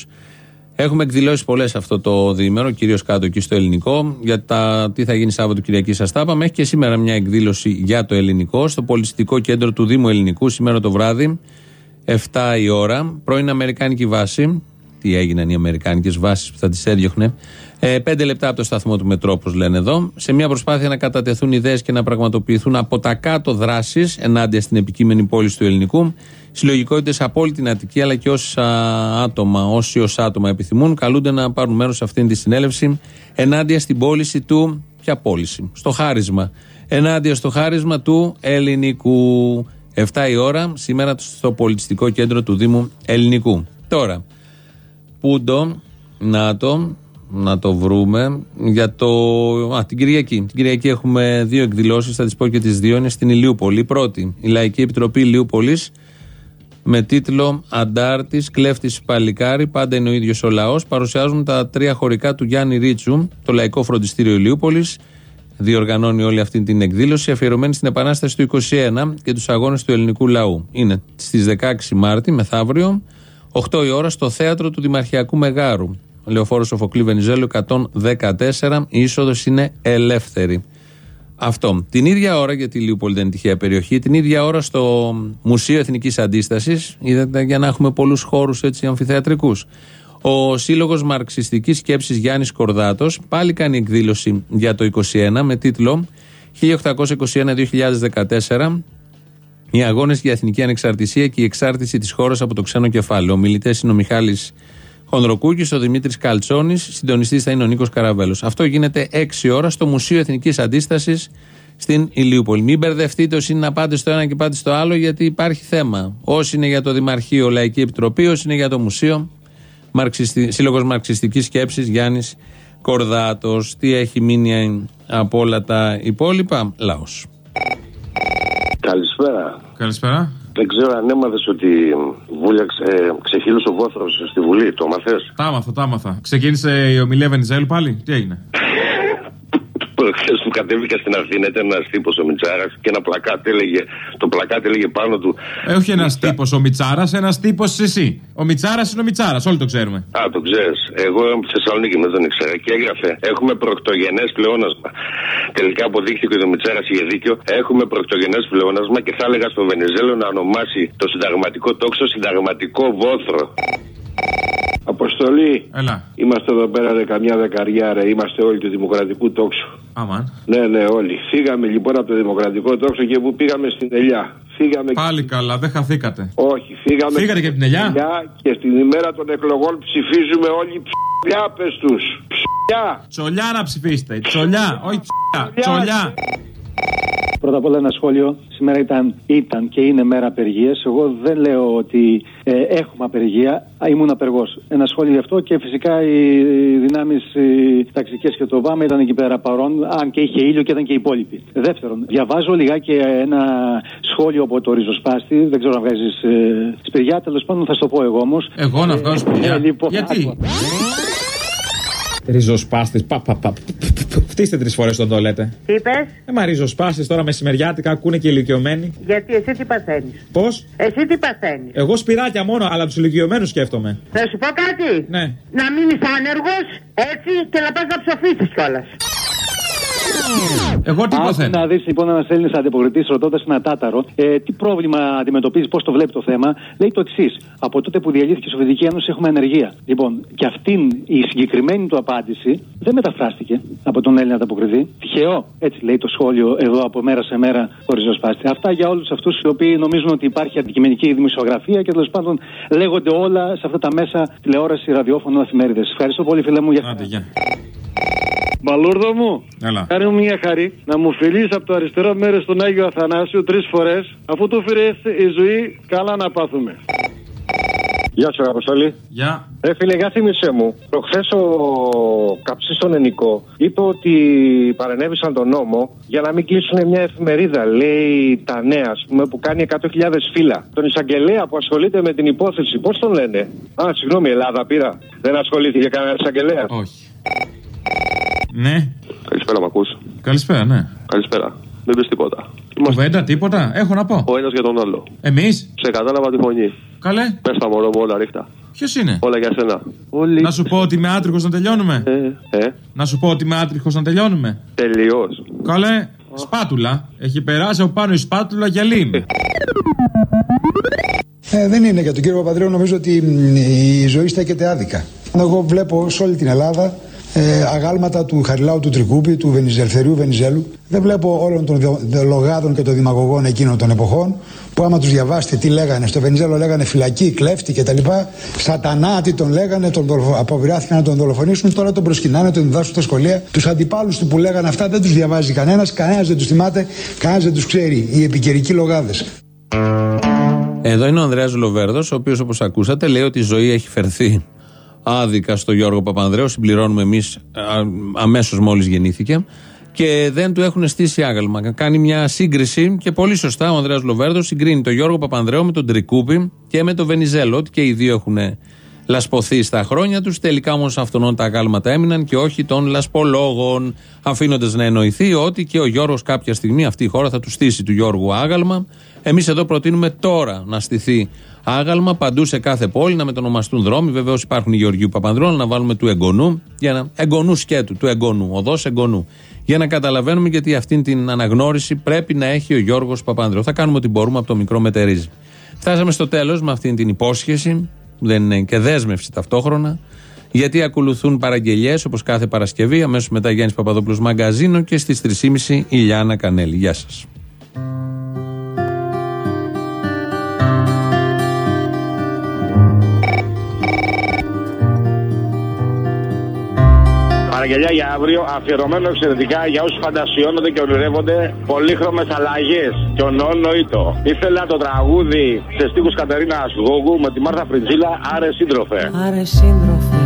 Έχουμε εκδηλώσει πολλές αυτό το διήμερο, κυρίως κάτω εκεί στο ελληνικό, για τα τι θα γίνει Σάββατο Κυριακή. Σας τα είπαμε. Έχει και σήμερα μια εκδήλωση για το ελληνικό στο πολιτιστικό κέντρο του Δήμου Ελληνικού, σήμερα το βράδυ, 7 η ώρα. Πρώην Αμερικάνικη βάση. Τι έγιναν οι Αμερικάνικες βάσεις που θα τις έδιωχνε. Ε, πέντε λεπτά από το σταθμό του Μετρό, όπως λένε εδώ. Σε μια προσπάθεια να κατατεθούν ιδέες και να πραγματοποιηθούν από τα κάτω δράσεις ενάντια στην επικείμενη πόλη του ελληνικού. Συλλογικότητες από όλη την Αττική, αλλά και όσα άτομα, όσοι ως άτομα επιθυμούν, καλούνται να πάρουν μέρος σε αυτήν τη συνέλευση ενάντια στην πώληση του. Ποια πώληση, στο χάρισμα. Ενάντια στο χάρισμα του ελληνικού. 7 η ώρα, σήμερα στο πολιτιστικό κέντρο του Δήμου Ελληνικού. Τώρα, Πούντο, να το, να το βρούμε για το. Α, την Κυριακή. Την Κυριακή έχουμε δύο εκδηλώσεις, θα τι πω και τι δύο. Είναι στην Ηλιούπολη. Η πρώτη, η Λαϊκή Επιτροπή Ηλιούπολης, με τίτλο Αντάρτης, Κλέφτης Παλικάρι, πάντα είναι ο ίδιος ο λαός. Παρουσιάζουν τα τρία χωρικά του Γιάννη Ρίτσου, το Λαϊκό Φροντιστήριο Ηλιούπολης. Διοργανώνει όλη αυτή την εκδήλωση, αφιερωμένη στην Επανάσταση του 21 και τους αγώνες του ελληνικού λαού. Είναι στις 16 Μάρτη, μεθαύριο, 8 η ώρα, στο θέατρο του Δημαρχιακού Μεγάρου. Λεωφόρος Σοφοκλή Βενιζέλου 114. Η είσοδος είναι ελεύθερη. Αυτό. Την ίδια ώρα, γιατί η Λιούπολη δεν είναι τυχαία περιοχή, την ίδια ώρα στο Μουσείο Εθνικής Αντίστασης, είδατε για να έχουμε πολλούς χώρους αμφιθεατρικούς. Ο Σύλλογος Μαρξιστικής Σκέψης Γιάννης Κορδάτος πάλι κάνει εκδήλωση για το 21 με τίτλο 1821-2014 οι αγώνες για εθνική ανεξαρτησία και η εξάρτηση της χώρας από το ξένο κεφάλαιο. Ο μιλητές είναι ο Μιχάλης Χονδροκούκης, ο Δημήτρης Καλτσόνης, συντονιστής θα είναι ο Νίκος Καραβέλος. Αυτό γίνεται 6 ώρα στο Μουσείο Εθνικής Αντίστασης στην Ηλιούπολη. Μην μπερδευτείτε όσοι είναι να πάτε στο ένα και πάτε στο άλλο, γιατί υπάρχει θέμα. Όσοι είναι για το Δημαρχείο Λαϊκή Επιτροπή, όσοι είναι για το Μουσείο Μαρξιστη... Σύλλογος Μαρξιστικής Σκέψης Γιάννης Κορδάτος. Τι έχει μείνει από όλα τα υπόλοιπα, λαός. Καλησπέρα. Καλησπέρα. Δεν ξέρω αν έμαθες ότι βούλιαξε, ε, ξεχύλωσε ο βόθρος στη Βουλή. Το μαθέ. Τα άμαθα, τα άμαθα. Ξεκίνησε η ομιλία Βενιζέλου πάλι; Τι έγινε; Προχθέ που κατέβηκα στην Αθήνα ήταν ένας τύπος ο Μιτσάρας και ένα πλακάτι έλεγε. Το πλακάτι έλεγε πάνω του. Ε, όχι ένας τύπος ο Μιτσάρας, ένας τύπος εσύ. Ο Μιτσάρας είναι ο Μιτσάρας, όλοι το ξέρουμε. Α, το ξέρεις. Εγώ είμαι από τη Θεσσαλονίκη, με δεν ήξερα. Και έγραφε: Έχουμε προκτογενέ πλεόνασμα. Τελικά αποδείχθηκε ότι ο Μιτσάρας είχε δίκιο. Έχουμε προκτογενέ πλεόνασμα και θα έλεγα στο Βενιζέλο να ονομάσει το συνταγματικό τόξο συνταγματικό βόθρο. Αποστολή. Έλα. Είμαστε εδώ πέρα ρε καμιά δεκαριά ρε. Είμαστε όλοι του δημοκρατικού τόξου. Αμάν. Ναι, ναι, όλοι. Φύγαμε λοιπόν από το δημοκρατικό τόξο και που πήγαμε στην Ελιά. φύγαμε. Πάλι καλά, δεν χαθήκατε. Όχι, φύγαμε. Φύγατε και από την ελιά; Και στην ημέρα των εκλογών ψηφίζουμε όλοι ψηλιά, πες τους. Ψηλιά. Τσολιά να ψηφίσετε. Τσολιά, όχι ψηλιά. Τσολιά. Πρώτα απ' όλα ένα σχόλιο. Σήμερα ήταν, ήταν και είναι μέρα απεργίας. Εγώ δεν λέω ότι ε, έχουμε απεργία. Α, ήμουν απεργός. Ένα σχόλιο γι' αυτό και φυσικά οι δυνάμεις ταξικές και το ΒΑΜ ήταν εκεί πέρα παρόν, αν και είχε ήλιο και ήταν και οι υπόλοιποι. Δεύτερον, διαβάζω λιγάκι ένα σχόλιο από το ριζοσπάστη. Δεν ξέρω αν βγάζεις ε, σπηριά. Τέλος πάντων, θα σου το πω εγώ όμως. Εγώ να βγάζω σπηριά. Ε, λοιπόν, Γιατί; Ριζοσπάστη. Πα, πα, πα. Φτύστε τρεις φορές τον το λέτε. Τι είπες, Ε, μα ριζοσπάστη τώρα μεσημεριάτικα ακούνε και ηλικιωμένοι. γιατί εσύ τι παθαίνεις; Πώς; Εσύ τι παθαίνεις; Εγώ σπυράκια μόνο, αλλά τους ηλικιωμένους σκέφτομαι. Θα σου πω κάτι; Ναι. Να μείνεις άνεργος έτσι και να πας να ψοφήσεις κιόλας. Εγώ τι Άκου να δεις λοιπόν ένας Έλληνας αντιποκριτής ρωτώντας ένα τάταρο ε, τι πρόβλημα αντιμετωπίζει, πώς το βλέπει το θέμα. Λέει το εξής. Από τότε που διαλύθηκε η Σοβιετική Ένωση έχουμε ανεργία. Λοιπόν, και αυτήν η συγκεκριμένη του απάντηση δεν μεταφράστηκε από τον Έλληνα ανταποκριτή. Τυχαίο, έτσι λέει το σχόλιο εδώ από μέρα σε μέρα χωρίς ζωσπάστη. Αυτά για όλους αυτούς οι οποίοι νομίζουν ότι υπάρχει αντικειμενική δημοσιογραφία και τέλος πάντων λέγονται όλα σε αυτά τα μέσα τηλεόραση, ραδιόφωνο, εφημερίδε. Ευχαριστώ πολύ, φίλε μου, για αυτά. Μπαλούρδο μου, Έλα. κάνε μου μια χαρή να μου φιλήσει από το αριστερό μέρος στον Άγιο Αθανάσιο τρεις φορές, αφού του φέρε η ζωή, καλά να πάθουμε. Γεια σου, Αποστολή. Γεια. Ε, φίλε, για θύμισε μου. Προχθές ο καψί στον Ενικό είπε ότι παρενέβησαν τον νόμο για να μην κλείσουν μια εφημερίδα, λέει τα νέα, ας πούμε, που κάνει 100.000 φύλλα. Τον εισαγγελέα που ασχολείται με την υπόθεση, πώς τον λένε; Α, συγγνώμη, Ελλάδα πήρα. Δεν ασχολήθηκε κανένα εισαγγελέας. Όχι. Ναι. Καλησπέρα, μ' ακούς; Καλησπέρα, ναι. Καλησπέρα. Δεν πεις τίποτα. Κουβέντα, τίποτα; Έχω να πω. Ο ένας για τον άλλο. Εμείς; Σε κατάλαβα τη φωνή. Καλέ. Πες τα μωρό μου όλα ρίχτα. Ποιος είναι; Όλα για σένα. Να σου πω ότι είμαι άτριχο να τελειώνουμε; Ε, Να σου πω ότι είμαι άτριχο να τελειώνουμε; τελειώ. Καλέ. Σπάτουλα. Έχει περάσει από πάνω η σπάτουλα γυαλί είμαι. Ε, δεν είναι για τον κύριο Παπανδρέου. Νομίζω ότι μ, η ζωή στέκεται άδικα. Εγώ βλέπω σε όλη την Ελλάδα ε, αγάλματα του Χαριλάου του Τρικούπη, του Βενιζελθερίου Βενιζέλου. Δεν βλέπω όλων των δο- δο- λογάδων και των δημαγωγών εκείνων των εποχών που άμα τους διαβάσετε τι λέγανε. Στο Βενιζέλο λέγανε φυλακή, κλέφτη κτλ. Σατανάτη τον λέγανε, τον δολοφο... αποβιράθηκαν να τον δολοφονήσουν. Τώρα τον προσκυνάνε, τον διδάσκουν στα σχολεία. Τους αντιπάλους του που λέγανε αυτά δεν τους διαβάζει κανένας, κανένας δεν τους θυμάται, κανένας δεν τους ξέρει. Οι επικαιρικοί λογάδες. Εδώ είναι ο Ανδρέας Λοβέρδος, ο οποίος όπως ακούσατε λέει ότι η ζωή έχει φερθεί άδικα στο Γιώργο Παπανδρέου. Συμπληρώνουμε εμείς αμέσως μόλις γεννήθηκε. Και δεν του έχουν στήσει άγαλμα. Κάνει μια σύγκριση και πολύ σωστά ο Ανδρέας Λοβέρδος συγκρίνει τον Γιώργο Παπανδρέου με τον Τρικούπη και με τον Βενιζέλο. Ότι και οι δύο έχουν λασποθεί στα χρόνια τους. Τελικά όμως αυτών τα αγάλματα έμειναν και όχι των λασπολόγων. Αφήνοντας να εννοηθεί ότι και ο Γιώργος κάποια στιγμή αυτή η χώρα θα του στήσει του Γιώργου άγαλμα. Εμείς εδώ προτείνουμε τώρα να στηθεί άγαλμα παντού σε κάθε πόλη, να μετονομαστούν δρόμοι. Βεβαίως υπάρχουν οι Γεωργίου Παπανδρέου, αλλά να βάλουμε του εγγονού, για να, εγγονού σκέτου, του εγγονού, οδός εγγονού. Για να καταλαβαίνουμε γιατί αυτή την αναγνώριση πρέπει να έχει ο Γιώργος Παπανδρέου. Θα κάνουμε ό,τι μπορούμε από το μικρό μετερίζει. Φτάσαμε στο τέλος με αυτή την υπόσχεση, που δεν είναι και δέσμευση ταυτόχρονα, γιατί ακολουθούν παραγγελίε όπως κάθε Παρασκευή, αμέσως μετά Γιάννης Παπαδόπουλος Μαγκαζίνο και στις 3.30 η Λιάνα Κανέλη. Γεια σας. Παραγγελιά για αύριο, αφιερωμένο εξαιρετικά για όσους φαντασιώνονται και ονειρεύονται πολύχρωμες αλλαγές και ονόητο. Ήθελα το τραγούδι σε στίχους Κατερίνας Γόγου με τη Μάρθα Πριτζίλα, Άρε σύντροφε. Άρε σύντροφε,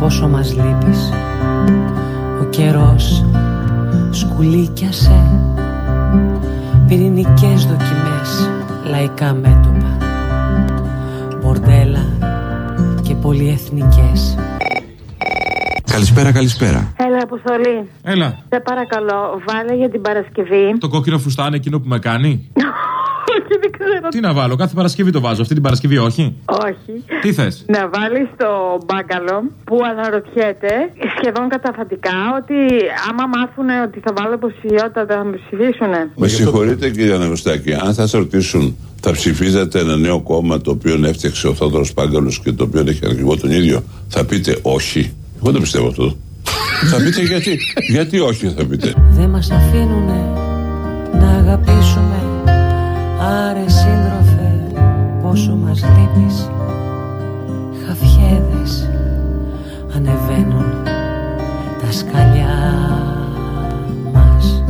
πόσο μας λείπεις Ο καιρός σκουλίκιασε Πυρηνικές δοκιμές, λαϊκά μέτωπα Μπορντέλα και πολυεθνικές Καλησπέρα, καλησπέρα. Έλα, Αποστολή. Έλα. Σε παρακαλώ, βάλε για την Παρασκευή. Το κόκκινο φουστάνι εκείνο που με κάνει; Όχι, δεν ξέρω. Τι να βάλω, κάθε Παρασκευή το βάζω. Αυτή την Παρασκευή όχι; Όχι. Τι θες; Να βάλεις το μπάγκαλο που αναρωτιέται σχεδόν καταφατικά ότι άμα μάθουν ότι θα βάλω υποψηφιότητα θα με ψηφίσουν. Με συγχωρείτε κύριε Αναγνωστάκη, αν θα σα ρωτήσουν, θα ψηφίζατε ένα νέο κόμμα το οποίο έφτιαξε ο Θόδωρος Πάγκαλος και το οποίο έχει αρχηγό τον ίδιο, θα πείτε όχι. Εγώ δεν πιστεύω αυτό. θα πείτε γιατί. γιατί όχι θα πείτε. Δεν μας αφήνουνε να αγαπήσουμε Άρε σύντροφε πόσο μας λείπεις Χαφιέδες ανεβαίνουν τα σκαλιά μας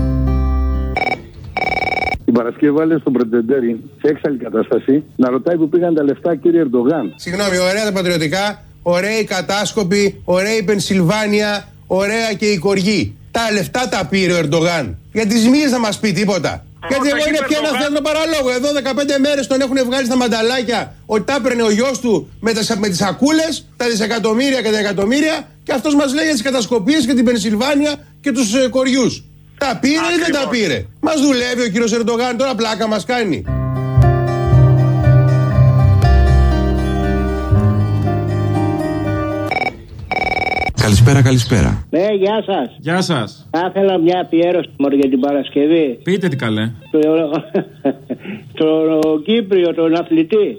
Την Παρασκευή βάλε στον Πρετεντέρη σε έξαλλη κατάσταση να ρωτάει που πήγαν τα λεφτά κύριε Ερντογάν. Συγγνώμη, ωραία τα πατριωτικά, ωραία η κατάσκοπη, ωραία η Πενσιλβάνια, ωραία και η κοργή. Τα λεφτά τα πήρε ο Ερντογάν. Για τις μύες να μας πει τίποτα. Γιατί εγώ είναι πια ένας θέλω παραλόγο. Εδώ 15 μέρες τον έχουν βγάλει στα μανταλάκια ότι τα έπαιρνε ο γιος του με, τα, με τις σακούλες, τα δισεκατομμύρια και τα εκατομμύρια και αυτός μας λέει για τις κατασκοπίες και την Πενσιλβάνια και τους ε, κοριούς. Τα πήρε ή δεν τα πήρε; Μας δουλεύει ο κύριος Ερντογάν, τώρα πλάκα μας κάνει. Καλησπέρα, καλησπέρα. Ναι, γεια σας. Γεια σας. Θα ήθελα μια αφιέρωση μόνο για την Παρασκευή. Πείτε τι καλέ. Τον Κύπριο, τον αθλητή.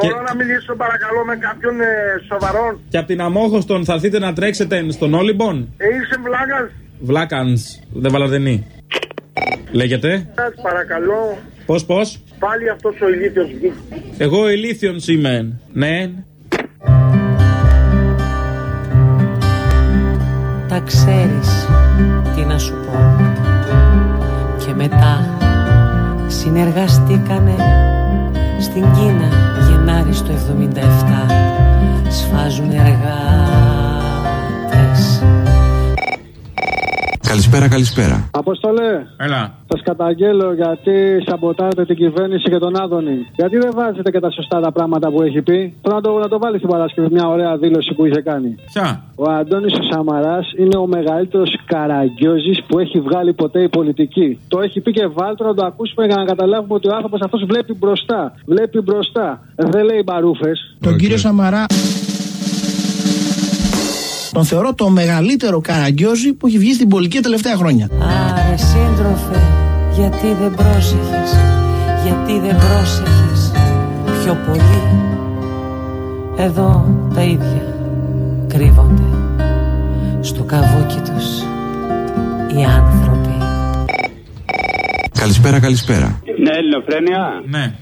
Μπορώ να μιλήσω παρακαλώ με κάποιον ε, σοβαρόν. Και από την Αμόχωστον θα έρθετε να τρέξετε στον Όλυμπον; Ε, είσαι βλάκας. Βλάκανς. Δεν βαλαδενή. Λέγεται. Σας παρακαλώ. Πώς, πώς; Πάλι αυτός ο ηλίθιος βγήκε. Εγώ ηλίθιον είμαι. Ναι. Τα ξέρεις τι να σου πω Και μετά συνεργαστήκανε στην Κίνα Γενάρη στο 77 Σφάζουν εργάτες Καλησπέρα, καλησπέρα. Αποστολέ. Έλα. Σας καταγγέλω γιατί σαμποτάρετε την κυβέρνηση και τον Άδωνη. Γιατί δεν βάζετε και τα σωστά τα πράγματα που έχει πει; Τώρα να το, να το βάλει στην Παρασκευή μια ωραία δήλωση που είχε κάνει. Ποια; Ο Αντώνης ο Σαμαράς είναι ο μεγαλύτερος καραγκιόζης που έχει βγάλει ποτέ η πολιτική. Το έχει πει και βάλτο να το ακούσουμε για να καταλάβουμε ότι ο άνθρωπος αυτός βλέπει μπροστά. Βλέπει μπροστά. Δεν λέει μπαρούφες. Τον κύριο Σαμαρά τον θεωρώ το μεγαλύτερο καραγκιόζη που έχει βγει στην πολιτική τα τελευταία χρόνια. Άρε σύντροφε γιατί δεν πρόσεχες Γιατί δεν πρόσεχες πιο πολύ; Εδώ τα ίδια κρύβονται Στο καβούκι τους οι άνθρωποι Καλησπέρα, καλησπέρα. Ναι, Ελληνοφρένια. Ναι.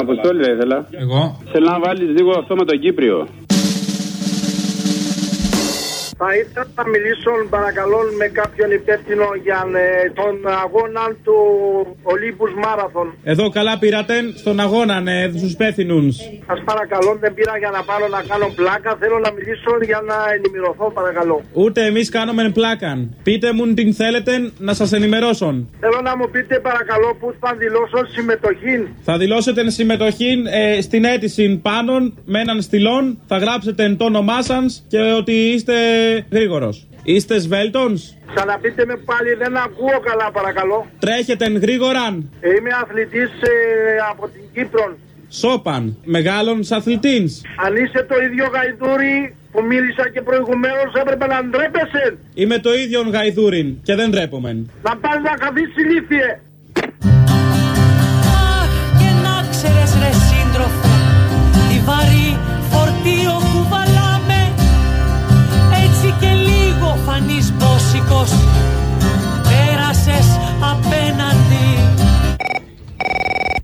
Αποστόλη θα ήθελα. Εγώ. Θέλω να βάλεις λίγο αυτό με τον Κύπριο. Θα ήθελα να μιλήσω παρακαλώ με κάποιον υπεύθυνο για ε, τον αγώνα του Ολύμπους Μάραθον. Εδώ καλά πήρατε στον αγώνα, ναι, στους υπεύθυνους. Σας παρακαλώ, δεν πήρα για να πάρω να κάνω πλάκα. Θέλω να μιλήσω για να ενημερωθώ, παρακαλώ. Ούτε εμείς κάνουμε πλάκα. Πείτε μου την θέλετε να σας ενημερώσω. Θέλω να μου πείτε, παρακαλώ, πού θα δηλώσω συμμετοχή. Θα δηλώσετε συμμετοχή ε, στην αίτηση πάνω με έναν στυλόν. Θα γράψετε το όνομά σας και ότι είστε γρήγορος. Είστε σβέλτονς; Ξαναπείτε με πάλι, δεν ακούω καλά, παρακαλώ. Τρέχετε γρήγορα. Είμαι αθλητής από την Κύπρο. Σόπαν. Μεγάλων αθλητή. Αν είσαι το ίδιο γαϊδούρι που μίλησα και προηγουμένως, έπρεπε να ντρέπεσαι. Είμαι το ίδιο γαϊδούριν και δεν ντρέπομαι. Να πας να καθίσει ηλίθιε. Αχ και να ξέρεις ρε σύντροφε Τι βαρύ μπόσικος Πέρασες απέναντι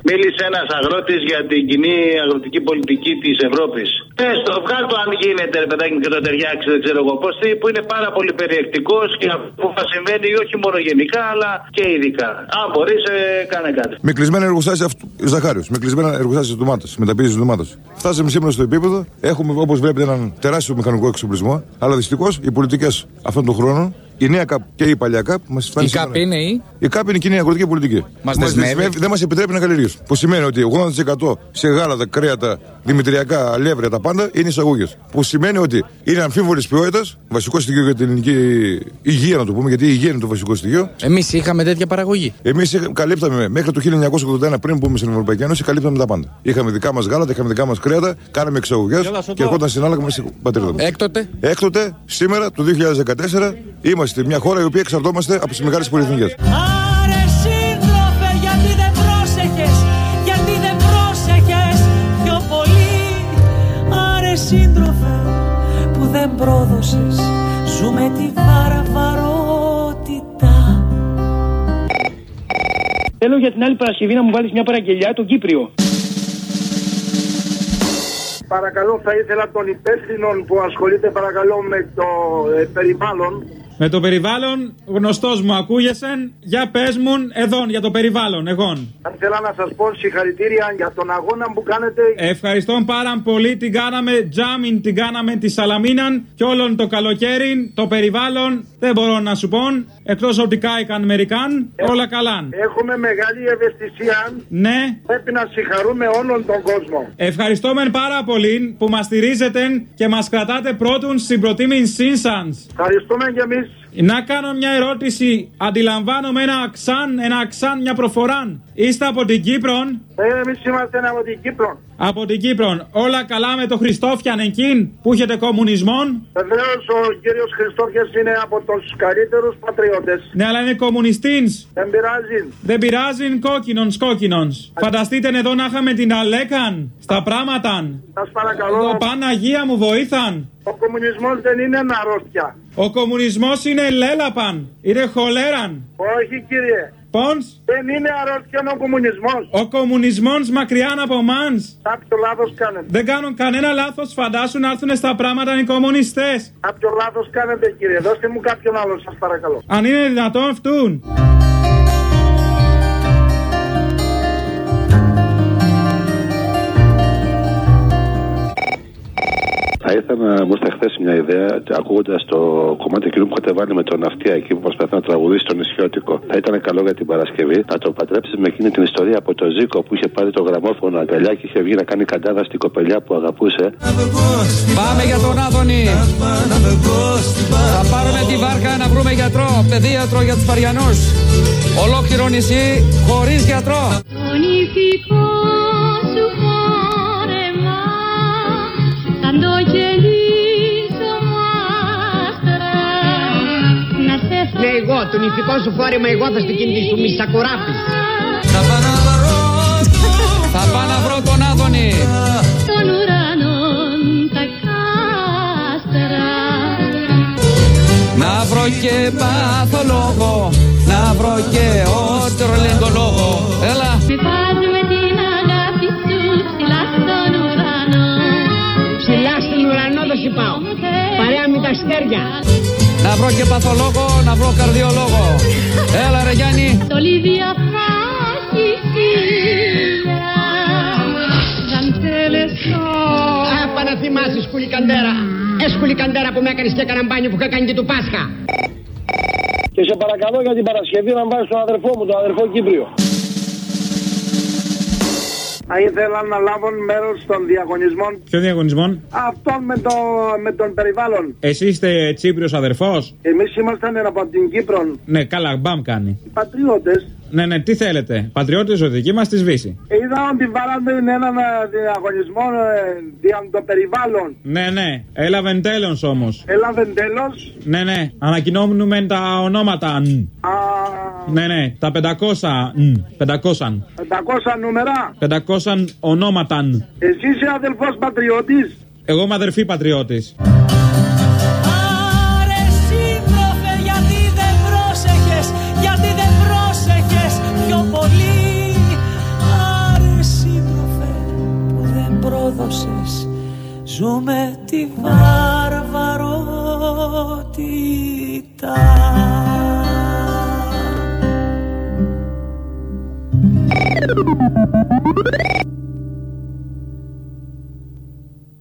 Μίλησε ένας αγρότης για την κοινή αγροτική πολιτική της Ευρώπης. Πες το, βγάλ το αν γίνεται, ρε παιδάκι μου, και το ταιριάξεις, δεν ξέρω εγώ πώς. Που είναι πάρα πολύ περιεκτικός και που θα συμβαίνει όχι μόνο γενικά, αλλά και ειδικά. Αν μπορείς, ε, κάνε κάτι. Με κλεισμένα εργοστάσια αυτού. Ζαχάριος. Με κλεισμένα εργοστάσια ντομάτα. Μεταποίηση ντομάτα. Φτάσαμε σήμερα στο επίπεδο. Έχουμε, όπως βλέπετε, έναν τεράστιο μηχανικό εξοπλισμό. Αλλά δυστυχώς οι πολιτικές αυτών των χρόνων Η νέα ΚΑΠ και η παλιά ΚΑΠ μας φτάνει. Η ΚΑΠ είναι η; Η ΚΑΠ είναι η κοινή αγροτική πολιτική. Μας Που δεσμεύει. Δεν μας επιτρέπει να καλλιεργήσουμε. Που σημαίνει ότι 80% σε γάλατα, κρέατα, δημητριακά, αλεύρια, τα πάντα είναι εισαγωγές. Που σημαίνει ότι είναι αμφίβολης ποιότητας, βασικό στοιχείο για την ελληνική υγεία, να το πούμε, γιατί η υγεία είναι το βασικό στοιχείο. Εμείς είχαμε τέτοια παραγωγή. Εμείς καλύπταμε μέχρι το 1981 πριν μπούμε στην Ευρωπαϊκή Ένωση, καλύπταμε τα πάντα. Είχαμε δικά μας γάλατα, είχαμε δικά μας κρέατα, κάναμε εξαγωγές και ερχόταν στην άλλα μέσα στην πατρίδα μας. Έκτοτε. Έκτοτε, σήμερα, το 2014, είμαστε μια χώρα η οποία εξαρτώμαστε από τις μεγάλες πολυεθνικές. Άρε σύντροφε γιατί δεν πρόσεχες Γιατί δεν πρόσεχες πιο πολύ Άρε σύντροφε που δεν πρόδωσες Ζούμε τη βαραβαρότητα Θέλω για την άλλη Παρασκευή να μου βάλεις μια παραγγελιά, τον Κύπριο. Παρακαλώ, θα ήθελα τον υπεύθυνο που ασχολείται παρακαλώ με το ε, περιβάλλον. Με το περιβάλλον, γνωστός μου ακούγεσαι. Για πες μου, εδώ για το περιβάλλον, εγώ. Αν θέλω να σας πω συγχαρητήρια για τον αγώνα που κάνετε. Ευχαριστώ πάρα πολύ. Την κάναμε τζάμιν, την κάναμε τη Σαλαμίναν και όλον το καλοκαίρι. Το περιβάλλον δεν μπορώ να σου πω. Εκτός ότι κάηκαν μερικάν, όλα καλά. Έχουμε μεγάλη ευαισθησία. Ναι. Πρέπει να συγχαρούμε όλον τον κόσμο. Ευχαριστούμε πάρα πολύ που μας στηρίζετε και μας κρατάτε πρώτον στην προτίμησή σα. Ευχαριστούμε και εμείς. Να κάνω μια ερώτηση. Αντιλαμβάνομαι ένα αξάν, ένα αξάν, μια προφορά. Είστε από την Κύπρο. Ε, εμείς είμαστε από την Κύπρο. Από την Κύπρο. Όλα καλά με το Χριστόφιαν εκείν που έχετε κομμουνισμό. Βεβαίως ο κύριος Χριστόφιας είναι από τους καλύτερους πατριώτες. Ναι, αλλά είναι κομμουνιστής. Δεν πειράζει. Δεν πειράζει κόκκινον κόκκινον. Φανταστείτε εδώ να είχαμε την Αλέκαν στα πράγματα. Σας παρακαλώ. Ο Παναγία μου βοήθαν. Ο κομμουνισμός δεν είναι ένα αρρώστια. Ο κομμουνισμός είναι λέλαπαν. Είναι χολέραν. Όχι κύριε. Πόνς. Δεν είναι αρρώστια ο κομμουνισμός. Ο κομμουνισμός μακριά από μάνς. Κάποιο λάθος κάνετε. Δεν κάνουν κανένα λάθος. Φαντάσου να έρθουν στα πράγματα οι κομμουνιστές. Κάποιο λάθος κάνετε κύριε. Δώστε μου κάποιον άλλο σας παρακαλώ. Αν είναι δυνατόν αυτούν. Θα ήθελα να μου ήρθε χθες μια ιδέα, ακούγοντας το κομμάτι εκείνου που είχατε βάλει με τον αυτιά εκεί που προσπαθεί να τραγουδήσει τον νησιώτικο. Θα ήταν καλό για την Παρασκευή να το πατρέψεις με εκείνη την ιστορία από το Ζήκο που είχε πάρει το γραμμόφωνο αγκαλιά και είχε βγει να κάνει καντάδας στην κοπελιά που αγαπούσε. Πάμε για τον Άδωνη. Θα πάρουμε τη βάρκα να βρούμε γιατρό, παιδίατρο για τους Παριανού. Ολόκληρο νησί χωρίς γιατρό. Το νηφικό Ναι, εγώ, το νηφικό σου φόρεμα, εγώ θα στην κινητήσω, μη σακουράπης. Θα πάω να βρω τον Άδωνη. των ουρανών τα κάστρα Να βρω και παθολόγο, να βρω και ότρολεντολόγο. Έλα. Με πας με την αγάπη σου ψηλά στον ουρανό Ψηλά στον ουρανό θα σου πάω. Παρέα με τα αστέρια. Να βρω και παθολόγο, να βρω καρδιολόγο. Έλα ρε Γιάννη. Το λίδια θα έχει φίλια σαν τελεσό Α, να θυμάσαι σκουλικαντέρα. Ε, σκουλικαντέρα που με έκανες και έκανα μπάνιο που είχα κάνει και του Πάσχα. Και σε παρακαλώ για την Παρασκευή να βάλει τον αδερφό μου, τον αδερφό Κύπριο. Θα ήθελα να λάβουν μέρος των διαγωνισμών Ποιο διαγωνισμό. αυτών με, το, με τον περιβάλλον. Εσύ είστε Τσίπριος αδερφός; Εμείς ήμασταν από την Κύπρο Ναι, καλά, μπαμ κάνει. πατριώτες. Ναι, ναι, τι θέλετε. Πατριώτες οδική μας της Βύση. Είδα ότι βάλαμε έναν ε, διαγωνισμό ε, για το περιβάλλον. Ναι, ναι. Έλαβε τέλος όμως. Έλαβε τέλος. Ναι, ναι. Ανακοινώνουμε τα ονόματα. νν. Ναι, ναι. Τα 500. νν. 500. 500 νούμερα. 500 ονόματα. νν. Εσύ είσαι αδελφός πατριώτης. Εγώ είμαι αδερφή πατριώτης. Ζούμε τη βαρβαρότητα.